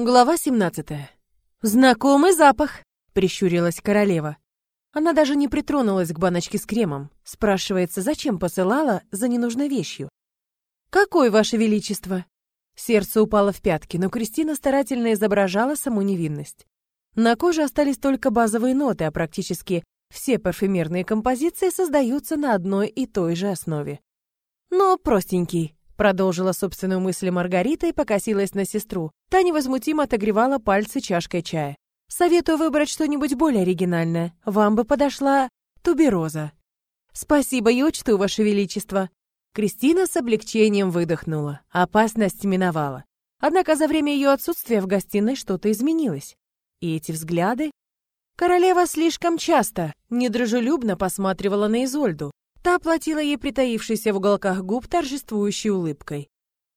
Глава 17. «Знакомый запах!» — прищурилась королева. Она даже не притронулась к баночке с кремом. Спрашивается, зачем посылала за ненужной вещью. «Какой, Ваше Величество?» Сердце упало в пятки, но Кристина старательно изображала саму невинность. На коже остались только базовые ноты, а практически все парфюмерные композиции создаются на одной и той же основе. «Ну, простенький», Продолжила собственную мысль Маргарита и покосилась на сестру. Та невозмутимо отогревала пальцы чашкой чая. «Советую выбрать что-нибудь более оригинальное. Вам бы подошла тубероза». «Спасибо, я учту, Ваше Величество». Кристина с облегчением выдохнула. Опасность миновала. Однако за время ее отсутствия в гостиной что-то изменилось. И эти взгляды... Королева слишком часто недружелюбно посматривала на Изольду, Та оплатила ей притаившейся в уголках губ торжествующей улыбкой.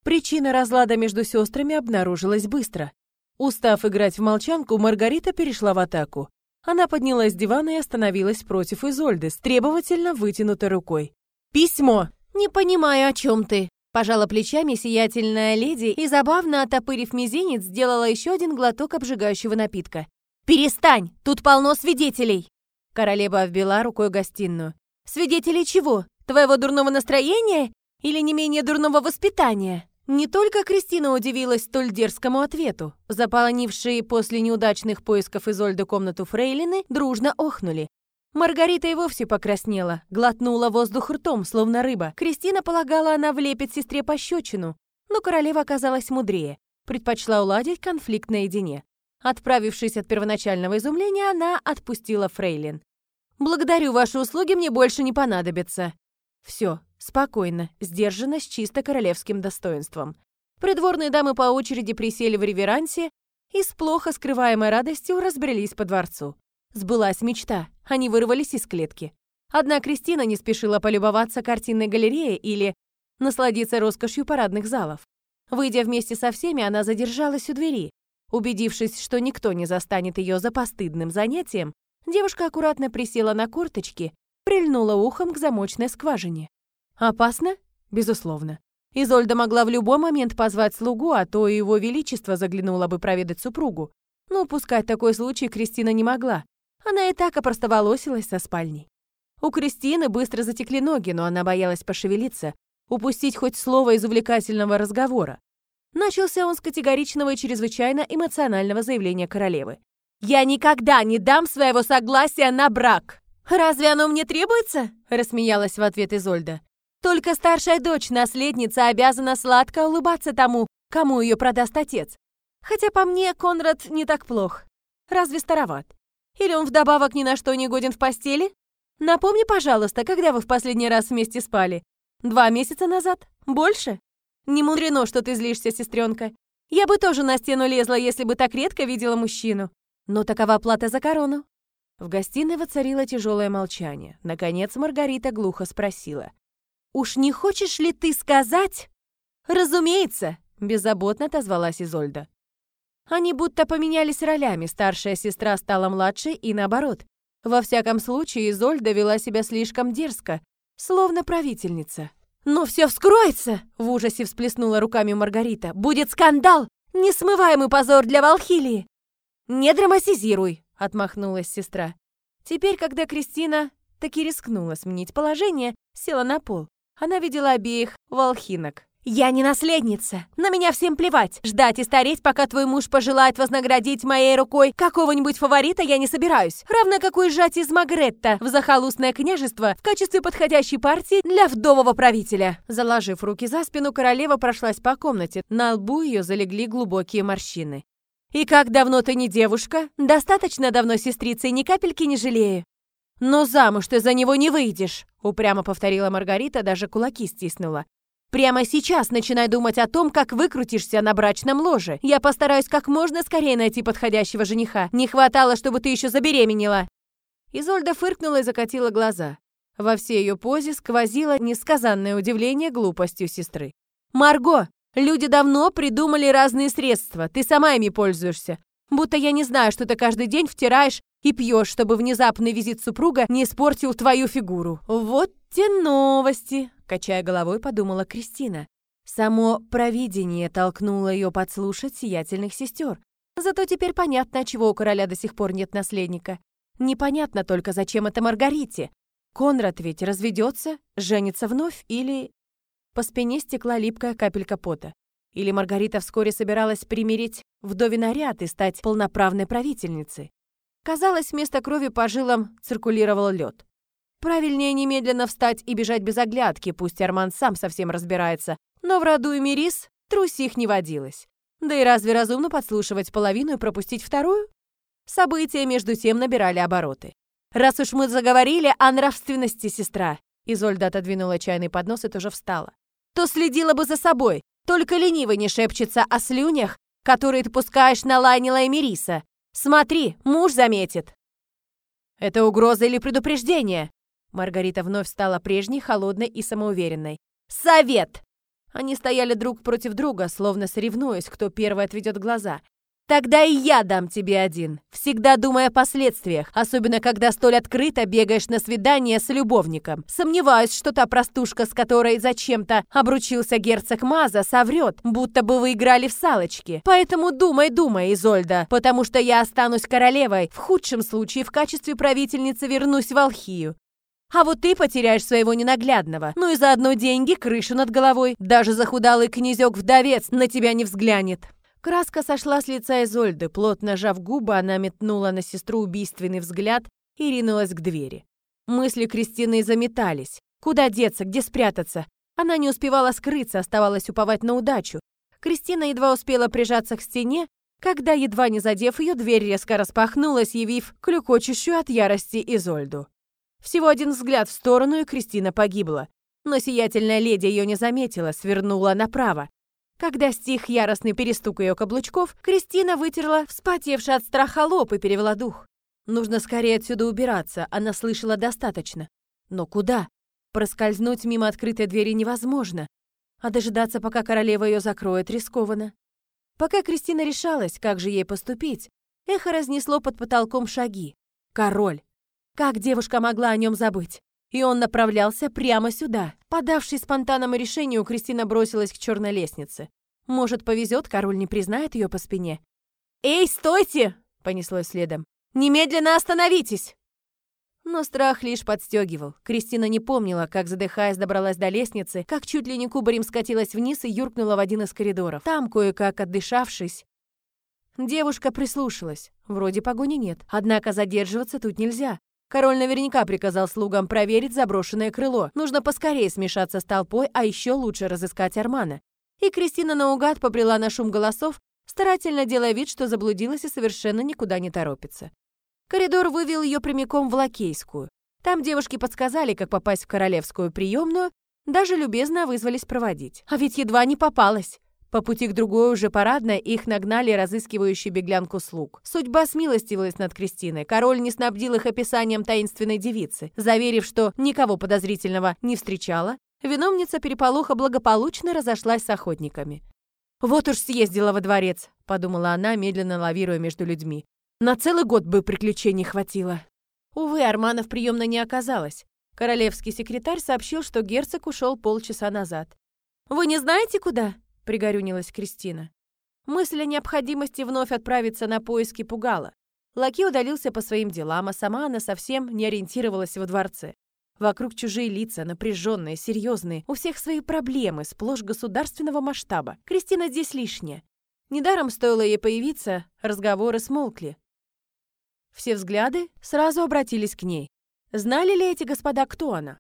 Причина разлада между сестрами обнаружилась быстро. Устав играть в молчанку, Маргарита перешла в атаку. Она поднялась с дивана и остановилась против Изольды с требовательно вытянутой рукой. «Письмо!» «Не понимаю, о чем ты!» Пожала плечами сиятельная леди и, забавно отопырив мизинец, сделала еще один глоток обжигающего напитка. «Перестань! Тут полно свидетелей!» Королева обвела рукой гостиную. Свидетелей чего? Твоего дурного настроения или не менее дурного воспитания? Не только Кристина удивилась столь дерзкому ответу. Заполонившие после неудачных поисков Изольды комнату фрейлины дружно охнули. Маргарита и вовсе покраснела, глотнула воздух ртом, словно рыба. Кристина полагала, она влепит сестре пощечину, но королева оказалась мудрее, предпочла уладить конфликт наедине. Отправившись от первоначального изумления, она отпустила фрейлин. Благодарю, ваши услуги мне больше не понадобятся. Все, спокойно, сдержанно, с чисто королевским достоинством. Придворные дамы по очереди присели в реверансе и с плохо скрываемой радостью разбрелись по дворцу. Сбылась мечта, они вырвались из клетки. Одна Кристина не спешила полюбоваться картинной галереей или насладиться роскошью парадных залов. Выйдя вместе со всеми, она задержалась у двери. Убедившись, что никто не застанет ее за постыдным занятием, Девушка аккуратно присела на корточки, прильнула ухом к замочной скважине. Опасно? Безусловно. Изольда могла в любой момент позвать слугу, а то и его величество заглянула бы проведать супругу. Но упускать такой случай Кристина не могла. Она и так опростоволосилась со спальней. У Кристины быстро затекли ноги, но она боялась пошевелиться, упустить хоть слово из увлекательного разговора. Начался он с категоричного и чрезвычайно эмоционального заявления королевы. Я никогда не дам своего согласия на брак. Разве оно мне требуется? Рассмеялась в ответ Изольда. Только старшая дочь, наследница, обязана сладко улыбаться тому, кому ее продаст отец. Хотя по мне Конрад не так плох. Разве староват? Или он вдобавок ни на что не годен в постели? Напомни, пожалуйста, когда вы в последний раз вместе спали? Два месяца назад? Больше? Не мудрено, что ты злишься, сестренка. Я бы тоже на стену лезла, если бы так редко видела мужчину. Но такова плата за корону. В гостиной воцарило тяжелое молчание. Наконец Маргарита глухо спросила. «Уж не хочешь ли ты сказать?» «Разумеется!» — беззаботно отозвалась Изольда. Они будто поменялись ролями, старшая сестра стала младшей и наоборот. Во всяком случае, Изольда вела себя слишком дерзко, словно правительница. «Но все вскроется!» — в ужасе всплеснула руками Маргарита. «Будет скандал! Несмываемый позор для Валхилии! «Не драматизируй!» — отмахнулась сестра. Теперь, когда Кристина таки рискнула сменить положение, села на пол. Она видела обеих волхинок. «Я не наследница! На меня всем плевать! Ждать и стареть, пока твой муж пожелает вознаградить моей рукой какого-нибудь фаворита, я не собираюсь. Равно как уезжать из Магретта в захолустное княжество в качестве подходящей партии для вдового правителя». Заложив руки за спину, королева прошлась по комнате. На лбу ее залегли глубокие морщины. «И как давно ты не девушка? Достаточно давно сестрица и ни капельки не жалею». «Но замуж ты за него не выйдешь», — упрямо повторила Маргарита, даже кулаки стиснула. «Прямо сейчас начинай думать о том, как выкрутишься на брачном ложе. Я постараюсь как можно скорее найти подходящего жениха. Не хватало, чтобы ты еще забеременела». Изольда фыркнула и закатила глаза. Во всей ее позе сквозило несказанное удивление глупостью сестры. «Марго, Люди давно придумали разные средства, ты сама ими пользуешься. Будто я не знаю, что ты каждый день втираешь и пьешь, чтобы внезапный визит супруга не испортил твою фигуру. Вот те новости, качая головой, подумала Кристина. Само провидение толкнуло ее подслушать сиятельных сестер. Зато теперь понятно, чего у короля до сих пор нет наследника. Непонятно только, зачем это Маргарите. Конрад ведь разведется, женится вновь или... По спине стекла липкая капелька пота. Или Маргарита вскоре собиралась примирить вдове наряд и стать полноправной правительницей. Казалось, вместо крови по жилам циркулировал лед. Правильнее немедленно встать и бежать без оглядки, пусть Арман сам совсем разбирается. Но в роду Эмирис трусих не водилось. Да и разве разумно подслушивать половину и пропустить вторую? События между тем набирали обороты. «Раз уж мы заговорили о нравственности, сестра», Изольда отодвинула чайный поднос и тоже встала, то следила бы за собой, только ленивый не шепчется о слюнях, которые ты пускаешь на Лайнила и Мириса. Смотри, муж заметит. Это угроза или предупреждение? Маргарита вновь стала прежней, холодной и самоуверенной. Совет! Они стояли друг против друга, словно соревнуясь, кто первый отведет глаза. Тогда и я дам тебе один, всегда думая о последствиях, особенно когда столь открыто бегаешь на свидание с любовником. Сомневаюсь, что та простушка, с которой зачем-то обручился герцог Маза, соврет, будто бы вы играли в салочки. Поэтому думай, думай, Изольда, потому что я останусь королевой, в худшем случае в качестве правительницы вернусь в Алхию. А вот ты потеряешь своего ненаглядного. Ну и заодно деньги, крышу над головой. Даже захудалый князек-вдовец на тебя не взглянет. Краска сошла с лица Изольды, плотно сжав губы, она метнула на сестру убийственный взгляд и ринулась к двери. Мысли Кристины заметались. Куда деться, где спрятаться? Она не успевала скрыться, оставалось уповать на удачу. Кристина едва успела прижаться к стене, когда, едва не задев ее, дверь резко распахнулась, явив клюкочущую от ярости Изольду. Всего один взгляд в сторону, и Кристина погибла. Но сиятельная леди ее не заметила, свернула направо. Когда стих яростный перестук ее каблучков, Кристина вытерла вспотевший от страха лоб и перевела дух. Нужно скорее отсюда убираться, она слышала достаточно. Но куда? Проскользнуть мимо открытой двери невозможно, а дожидаться, пока королева ее закроет, рискованно. Пока Кристина решалась, как же ей поступить, эхо разнесло под потолком шаги. Король. Как девушка могла о нем забыть? И он направлялся прямо сюда. Подавшись спонтанному решению, Кристина бросилась к черной лестнице. Может, повезет, король не признает ее по спине. «Эй, стойте!» — понеслось следом. «Немедленно остановитесь!» Но страх лишь подстегивал. Кристина не помнила, как, задыхаясь, добралась до лестницы, как чуть ли не кубарем скатилась вниз и юркнула в один из коридоров. Там, кое-как отдышавшись, девушка прислушалась. Вроде погони нет. Однако задерживаться тут нельзя. Король наверняка приказал слугам проверить заброшенное крыло. Нужно поскорее смешаться с толпой, а еще лучше разыскать Армана. И Кристина наугад побрела на шум голосов, старательно делая вид, что заблудилась и совершенно никуда не торопится. Коридор вывел ее прямиком в Лакейскую. Там девушки подсказали, как попасть в королевскую приемную, даже любезно вызвались проводить. А ведь едва не попалась. По пути к другой уже парадной их нагнали разыскивающие беглянку слуг. Судьба смилостивилась над Кристиной. Король не снабдил их описанием таинственной девицы. Заверив, что никого подозрительного не встречала, виновница переполоха благополучно разошлась с охотниками. «Вот уж съездила во дворец», — подумала она, медленно лавируя между людьми. «На целый год бы приключений хватило». Увы, Армана в приемной не оказалось. Королевский секретарь сообщил, что герцог ушел полчаса назад. «Вы не знаете, куда?» — пригорюнилась Кристина. Мысль о необходимости вновь отправиться на поиски пугала. Лаки удалился по своим делам, а сама она совсем не ориентировалась во дворце. Вокруг чужие лица, напряженные, серьезные, у всех свои проблемы, сплошь государственного масштаба. Кристина здесь лишняя. Недаром стоило ей появиться, разговоры смолкли. Все взгляды сразу обратились к ней. Знали ли эти господа, кто она?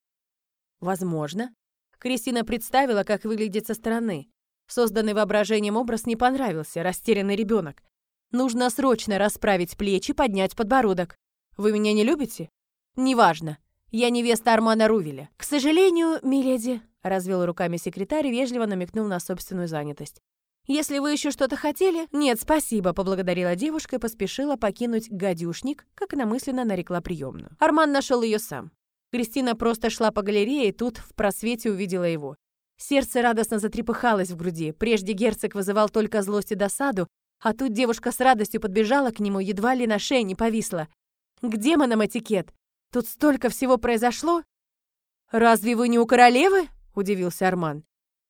Возможно. Кристина представила, как выглядит со стороны. Созданный воображением образ не понравился, растерянный ребенок. Нужно срочно расправить плечи, поднять подбородок. Вы меня не любите? Неважно. Я невеста Армана Рувеля. К сожалению, миледи, развел руками секретарь и вежливо намекнул на собственную занятость. «Если вы еще что-то хотели...» «Нет, спасибо», — поблагодарила девушка и поспешила покинуть гадюшник, как она нарекла приемную. Арман нашел ее сам. Кристина просто шла по галерее, и тут в просвете увидела его. Сердце радостно затрепыхалось в груди. Прежде герцог вызывал только злость и досаду, а тут девушка с радостью подбежала к нему, едва ли на шее не повисла. «К демонам этикет! Тут столько всего произошло!» «Разве вы не у королевы?» – удивился Арман.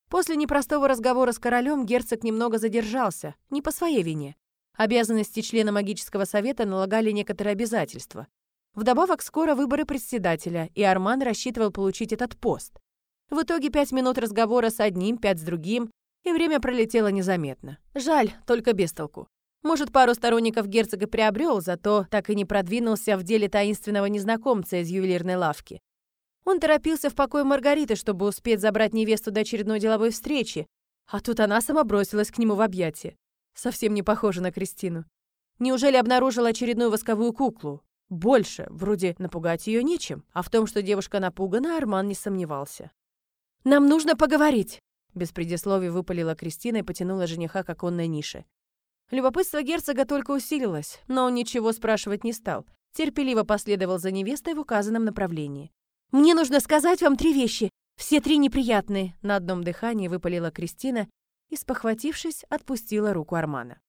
После непростого разговора с королем герцог немного задержался, не по своей вине. Обязанности члена магического совета налагали некоторые обязательства. Вдобавок, скоро выборы председателя, и Арман рассчитывал получить этот пост. В итоге пять минут разговора с одним, пять с другим, и время пролетело незаметно. Жаль, только без толку. Может, пару сторонников герцога приобрел, зато так и не продвинулся в деле таинственного незнакомца из ювелирной лавки. Он торопился в покой Маргариты, чтобы успеть забрать невесту до очередной деловой встречи, а тут она сама бросилась к нему в объятия. Совсем не похожа на Кристину. Неужели обнаружила очередную восковую куклу? Больше, вроде напугать ее нечем, а в том, что девушка напугана, Арман не сомневался. «Нам нужно поговорить!» Без предисловий выпалила Кристина и потянула жениха к оконной нише. Любопытство герцога только усилилось, но он ничего спрашивать не стал. Терпеливо последовал за невестой в указанном направлении. «Мне нужно сказать вам три вещи. Все три неприятные», — на одном дыхании выпалила Кристина и, спохватившись, отпустила руку Армана.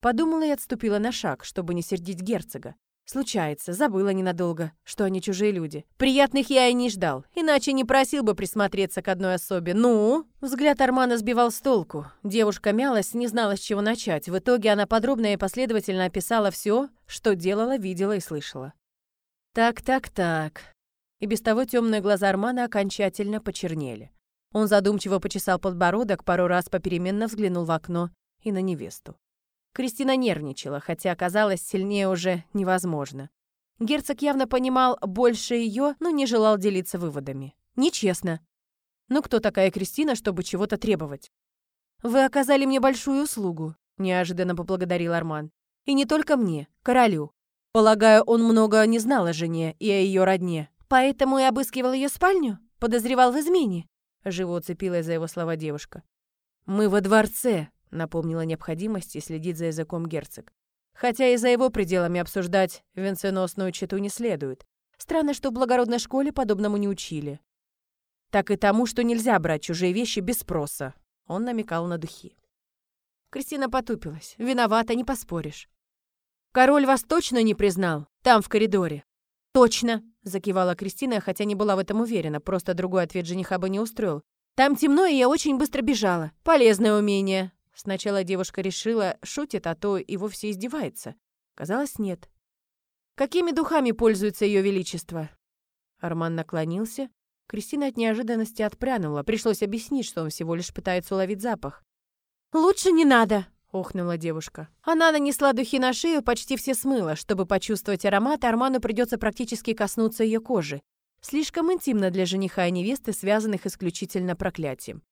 Подумала и отступила на шаг, чтобы не сердить герцога. Случается, забыла ненадолго, что они чужие люди. Приятных я и не ждал, иначе не просил бы присмотреться к одной особе. Ну, взгляд Армана сбивал с толку. Девушка мялась, не знала, с чего начать. В итоге она подробно и последовательно описала все, что делала, видела и слышала. Так, так, так и без того темные глаза Армана окончательно почернели. Он задумчиво почесал подбородок, пару раз попеременно взглянул в окно и на невесту. Кристина нервничала, хотя оказалось, сильнее уже невозможно. Герцог явно понимал больше ее, но не желал делиться выводами. Нечестно. Ну кто такая Кристина, чтобы чего-то требовать? «Вы оказали мне большую услугу», — неожиданно поблагодарил Арман. «И не только мне, королю. Полагаю, он много не знал о жене и о ее родне. Поэтому и обыскивал ее спальню? Подозревал в измене?» Живо уцепилась за его слова девушка. «Мы во дворце», — напомнила необходимость и следить за языком герцог. Хотя и за его пределами обсуждать венценосную чету не следует. Странно, что в благородной школе подобному не учили. Так и тому, что нельзя брать чужие вещи без спроса. Он намекал на духи. Кристина потупилась. Виновата, не поспоришь. Король вас точно не признал? Там, в коридоре. Точно, Закивала Кристина, хотя не была в этом уверена, просто другой ответ жениха бы не устроил. «Там темно, и я очень быстро бежала. Полезное умение». Сначала девушка решила, шутит, а то и вовсе издевается. Казалось, нет. «Какими духами пользуется ее величество?» Арман наклонился. Кристина от неожиданности отпрянула. Пришлось объяснить, что он всего лишь пытается уловить запах. «Лучше не надо!» охнула девушка. Она нанесла духи на шею, почти все смыла. Чтобы почувствовать аромат, Арману придется практически коснуться ее кожи. Слишком интимно для жениха и невесты, связанных исключительно проклятием.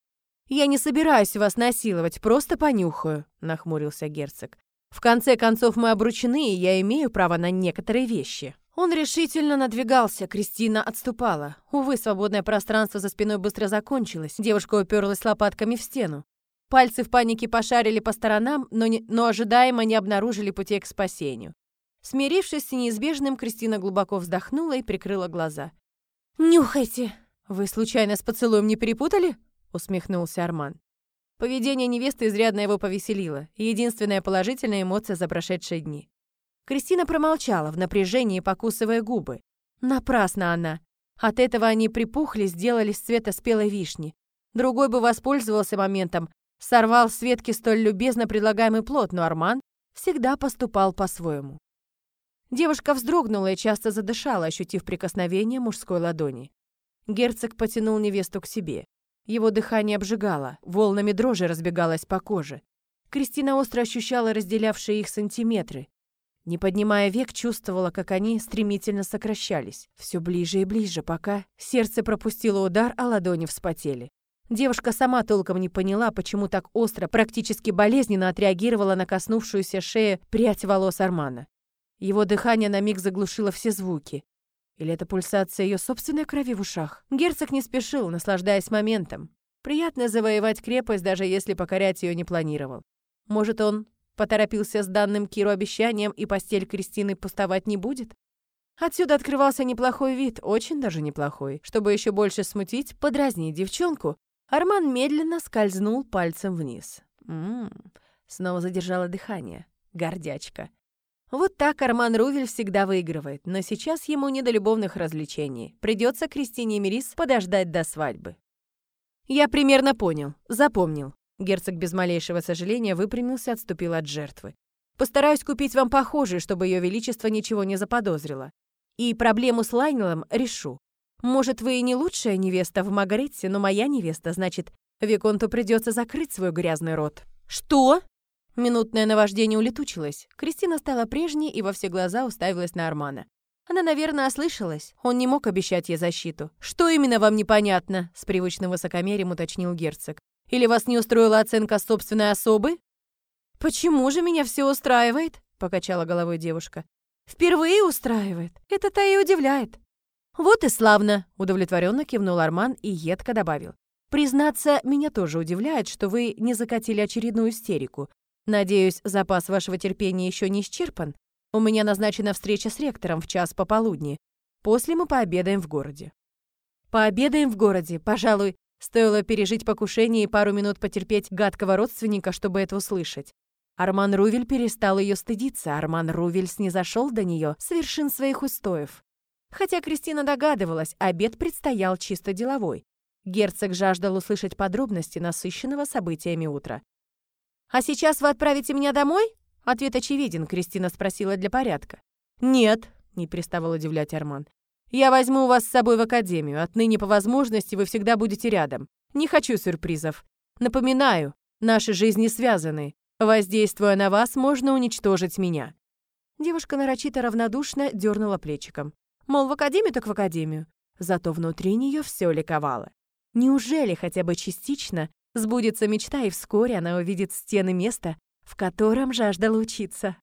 «Я не собираюсь вас насиловать, просто понюхаю», — нахмурился герцог. «В конце концов, мы обручены, и я имею право на некоторые вещи». Он решительно надвигался, Кристина отступала. Увы, свободное пространство за спиной быстро закончилось. Девушка уперлась лопатками в стену. Пальцы в панике пошарили по сторонам, но, не, но ожидаемо не обнаружили путей к спасению. Смирившись с неизбежным, Кристина глубоко вздохнула и прикрыла глаза. «Нюхайте!» «Вы случайно с поцелуем не перепутали?» — усмехнулся Арман. Поведение невесты изрядно его повеселило, и единственная положительная эмоция за прошедшие дни. Кристина промолчала, в напряжении покусывая губы. Напрасно она. От этого они припухли, сделались цвета спелой вишни. Другой бы воспользовался моментом, Сорвал с ветки столь любезно предлагаемый плод, но Арман всегда поступал по-своему. Девушка вздрогнула и часто задышала, ощутив прикосновение мужской ладони. Герцог потянул невесту к себе. Его дыхание обжигало, волнами дрожи разбегалось по коже. Кристина остро ощущала разделявшие их сантиметры. Не поднимая век, чувствовала, как они стремительно сокращались. Все ближе и ближе, пока сердце пропустило удар, а ладони вспотели. Девушка сама толком не поняла, почему так остро, практически болезненно отреагировала на коснувшуюся шею прядь волос Армана. Его дыхание на миг заглушило все звуки. Или это пульсация ее собственной крови в ушах? Герцог не спешил, наслаждаясь моментом. Приятно завоевать крепость, даже если покорять ее не планировал. Может, он поторопился с данным Киру обещанием, и постель Кристины пустовать не будет? Отсюда открывался неплохой вид, очень даже неплохой. Чтобы еще больше смутить, подразнить девчонку, Арман медленно скользнул пальцем вниз. Ммм, снова задержала дыхание. Гордячка. Вот так Арман Рувель всегда выигрывает, но сейчас ему не до любовных развлечений. Придется Кристине Мирис подождать до свадьбы. «Я примерно понял, запомнил». Герцог без малейшего сожаления выпрямился, отступил от жертвы. Постараюсь купить вам похожий, чтобы Ее Величество ничего не заподозрило. И проблему с Лайнелом решу. Может, вы и не лучшая невеста в Магарете, но моя невеста, значит, Виконту придется закрыть свой грязный рот». «Что?» Минутное наваждение улетучилось. Кристина стала прежней и во все глаза уставилась на Армана. Она, наверное, ослышалась. Он не мог обещать ей защиту. «Что именно вам непонятно?» — с привычным высокомерием уточнил герцог. «Или вас не устроила оценка собственной особы?» «Почему же меня все устраивает?» — покачала головой девушка. «Впервые устраивает. Это-то и удивляет». «Вот и славно!» — удовлетворенно кивнул Арман и едко добавил. «Признаться, меня тоже удивляет, что вы не закатили очередную истерику. Надеюсь, запас вашего терпения еще не исчерпан. У меня назначена встреча с ректором в час пополудни. После мы пообедаем в городе. Пообедаем в городе. Пожалуй, стоило пережить покушение и пару минут потерпеть гадкого родственника, чтобы это услышать. Арман Рувель перестал ее стыдиться. Арман Рувель снизошел до нее с вершин своих устоев. Хотя Кристина догадывалась, обед предстоял чисто деловой. Герцог жаждал услышать подробности насыщенного событиями утра. «А сейчас вы отправите меня домой?» Ответ очевиден, Кристина спросила для порядка. «Нет», — не переставал удивлять Арман. «Я возьму вас с собой в академию. Отныне по возможности вы всегда будете рядом. Не хочу сюрпризов. Напоминаю, наши жизни связаны. Воздействуя на вас, можно уничтожить меня». Девушка нарочито равнодушно дернула плечиком. Мол, в академию так в академию. Зато внутри нее все ликовало. Неужели хотя бы частично Сбудется мечта, и вскоре она увидит стены места, в котором жаждала учиться.